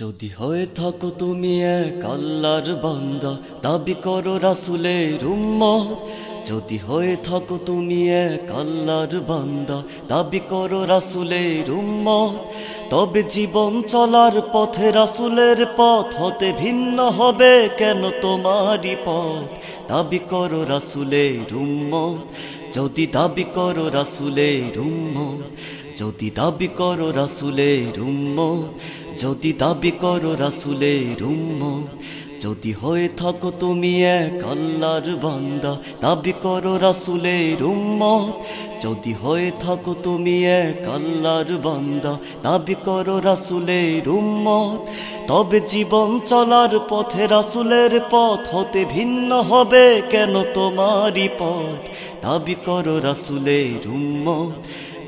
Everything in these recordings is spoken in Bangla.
যদি হয়ে থাকো তুমি এক আল্লাহর বান্দা, দাবি করো রাসুলের উম্মত। যদি হয়ে থাকো তুমি এক আল্লাহর বান্দা, দাবি করো রাসুলের উম্মত। তবে জীবন চলার পথে রাসুলের পথ হতে ভিন্ন হবে কেন তোমারই পথ? দাবি করো রাসুলের উম্মত। যদি দাবি করো রাসুলের উম্মত, যদি দাবি করো রাসুলের উম্মত যদি দাবি করো রাসুলের উম্মত, যদি হয়ে থাকো তুমি এক আল্লাহর বান্দা, দাবি করো রাসুলের উম্মত, যদি হয়ে থাকো তুমি এক আল্লাহর বান্দা, দাবি করো রাসুলের উম্মত, তবে জীবন চলার পথে রাসুলের পথ হতে ভিন্ন হবে কেন তোমারই পথ? দাবি করো রাসুলের উম্মত,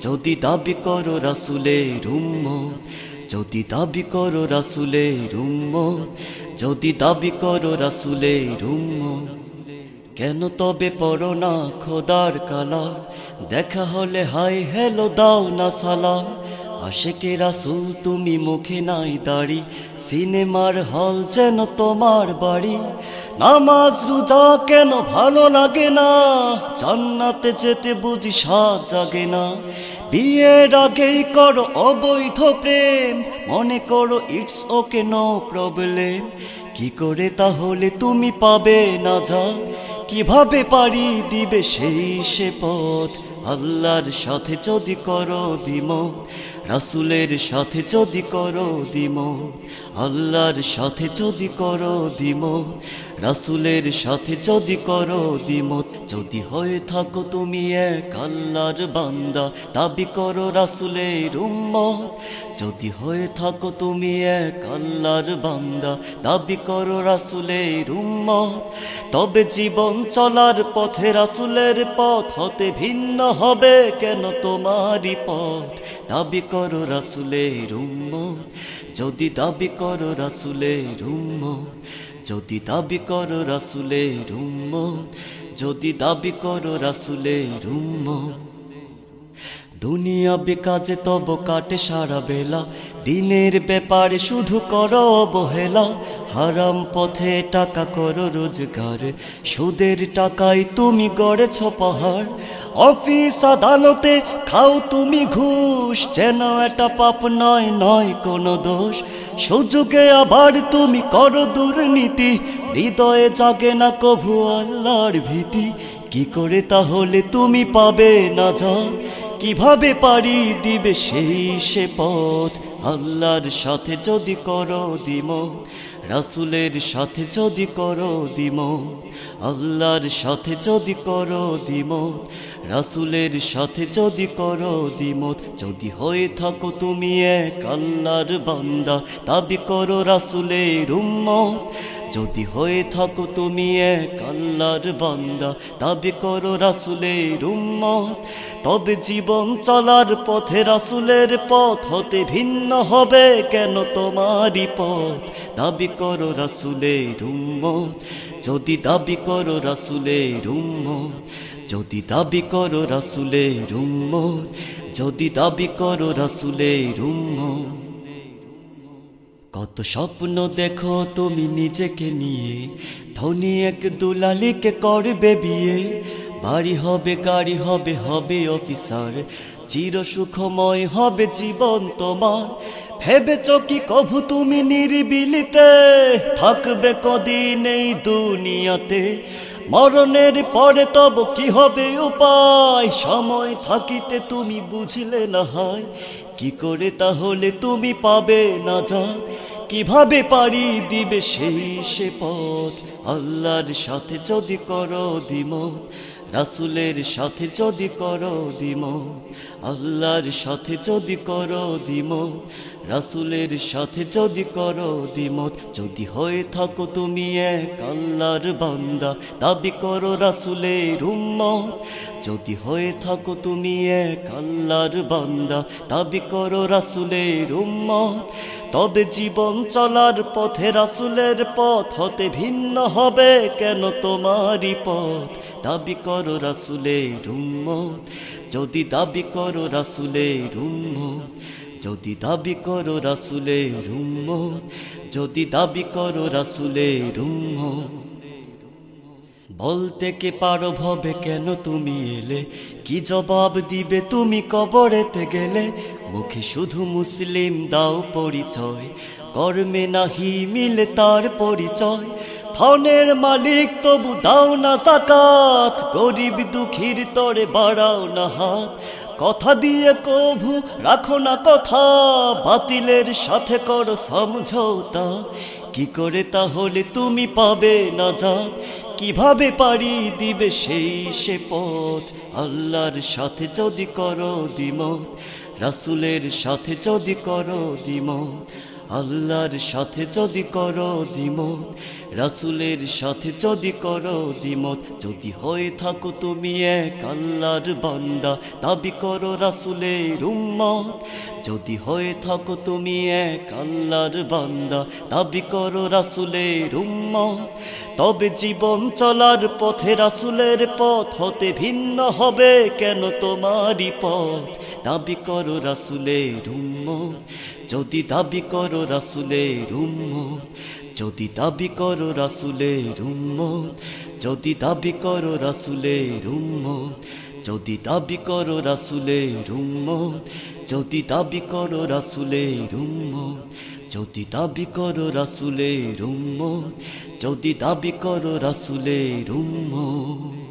যদি দাবি করো রাসুলের উম্মত যদি দাবি করো রাসুলে রুম্ম যদি দাবি করো রাসুলে রুম্ম কেন তবে পড়ো না খোদার কালা দেখা হলে হাই হেলো দাও না সালাম। আশেকে রাসুল, তুমি মুখে নাই দাড়ি। সিনেমার হল যেন তোমার বাড়ি। নামাজ, রোজা কেন ভালো লাগে না? জান্নাতে যেতে বুঝি সাজ জাগে না। বিয়ের আগেই করো অবৈধ প্রেম। মনে করো ইটস ওকে নো প্রবলেম। কি করে তাহলে তুমি পাবে না যা? কীভাবে পারি দিবে সেই সে পথ? আল্লাহর সাথে যদি করো দিমত রাসুলের সাথে যদি করো দিমত আল্লাহর সাথে যদি করো দিমত রাসুলের সাথে যদি করো দিমত যদি হয়ে থাকো তুমি এক আল্লাহর বান্দা, দাবি করো রাসুলের উম্মত। যদি হয়ে থাকো তুমি এক আল্লাহর বান্দা, দাবি করো রাসুলের উম্মত। তবে জীবন চলার পথে রাসুলের পথ হতে ভিন্ন হবে কেন তোমারই পথ? দাবি করো রাসুলের উম্মত। যদি দাবি করো রাসুলের উম্মত যদি দাবি করো রাসুলের উম্মত, যদি দাবি করো রাসুলের উম্মত। দুনিয়া বেকাজে তব কাটে সারা বেলা, দিনের ব্যাপারে শুধু করো অবহেলা হারাম পথে টাকা করো রোজগার, সুদের টাকায় তুমি গড়েছ পাহাড়। অফিস আদালতে খাও তুমি ঘুষ, যেন এটা পাপ নয় নয় কোনো দোষ। সুযোগে আবার তুমি করো দুর্নীতি, হৃদয়ে জাগে না কভু আল্লাহর ভীতি। কি করে তাহলে তুমি পাবে না যা কীভাবে পারি দিবে সেই সে পথ? আল্লাহর সাথে যদি করো দিম রাসুলের সাথে যদি করো দিমত আল্লাহর সাথে যদি করো দিমত রাসুলের সাথে যদি করো দিমত যদি হয়ে থাকো তুমি এক আল্লাহর বান্দা, দাবি করো রাসুলের উম্মত। যদি হয়ে থাকো তুমি এক আল্লাহর বান্দা দাবি করো রাসুলের উম্মত। তবে জীবন চলার পথে রাসুলের পথ হতে ভিন্ন হবে কেন তোমারই পথ? দাবি করো রাসুলের উম্মত। যদি দাবি করো রাসুলের উম্মত, যদি দাবি করো রাসুলের উম্মত, যদি দাবি করো রাসুলের উম্মত। কত স্বপ্ন দেখো তুমি নিজেকে নিয়ে। ধনী এক দুলালিকে করবে বিয়ে। বাড়ি হবে, গাড়ি হবে হবে অফিসার। চির সুখময় হবে জীবন তোমার। ভেবেছ কি কভু তুমি নিরিবিলিতে? থাকবে কদিন এই দুনিয়াতে। মরণের পরে তব কি হবে উপায়? সময় থাকিতে তুমি বুঝলে না হয়। কি করে তাহলে তুমি পাবে না যা কীভাবে পারি দিবে সেই সে পথ? আল্লাহর সাথে যদি করো দিমত রাসুলের সাথে যদি করো দিমত আল্লাহর সাথে যদি করো দিমত রাসুলের সাথে যদি করো দিমত যদি হয়ে থাকো তুমি এক আল্লাহর বান্দা, দাবি করো রাসুলের উম্মত। যদি হয়ে থাকো তুমি এক আল্লাহর বান্দা, দাবি করো রাসুলের উম্মত। তবে জীবন চলার পথে রাসুলের পথ হতে ভিন্ন হবে কেন তোমারই পথ? দাবি করো রাসুলের উম্মত। যদি দাবি করো রাসুলের উম্মত, যদি দাবি করো রাসুলের উম্মত, যদি দাবি করো রাসুলের উম্মত। বলতে কে পারো ভবে কেন তুমি এলে? কি জবাব দিবে তুমি কবরেতে গেলে? মুখে শুধু মুসলিম দাও পরিচয়। কর্মে নাহি মিলে তার পরিচয়। ধনের মালিক তবু দাও না সাকাত গরিব দুঃখীর তরে বাড়াও না হাত। কথা দিয়ে কভু রাখো না কথা। বাতিলের সাথে করো সমঝোতা। কি করে তাহলে তুমি পাবে না যা কীভাবে পারি দিবে সেই সে পথ? আল্লাহর সাথে যদি করো দিমত রাসুলের সাথে যদি করো দিমত আল্লাহর সাথে যদি করো দিমত রাসুলের সাথে যদি করো দিমত যদি হয়ে থাকো তুমি এক আল্লাহর বান্দা, দাবি করো রাসুলের উম্মত। যদি হয়ে থাকো তুমি এক আল্লাহর বান্দা, দাবি করো রাসুলের উম্মত। তবে জীবন চলার পথে রাসুলের পথ হতে ভিন্ন হবে কেন তোমারই পথ? দাবি করো রাসুলের উম্মত। যদি দাবি করো রাসুলের উম্মত, যদি দাবি করো রাসুলের উম্মত, যদি দাবি করো রাসুলের উম্মত, যদি দাবি করো রাসুলের উম্মত, যদি দাবি করো রাসুলের উম্মত, যদি দাবি করো রাসুলের উম্মত, যদি দাবি করো রাসুলের উম্মত।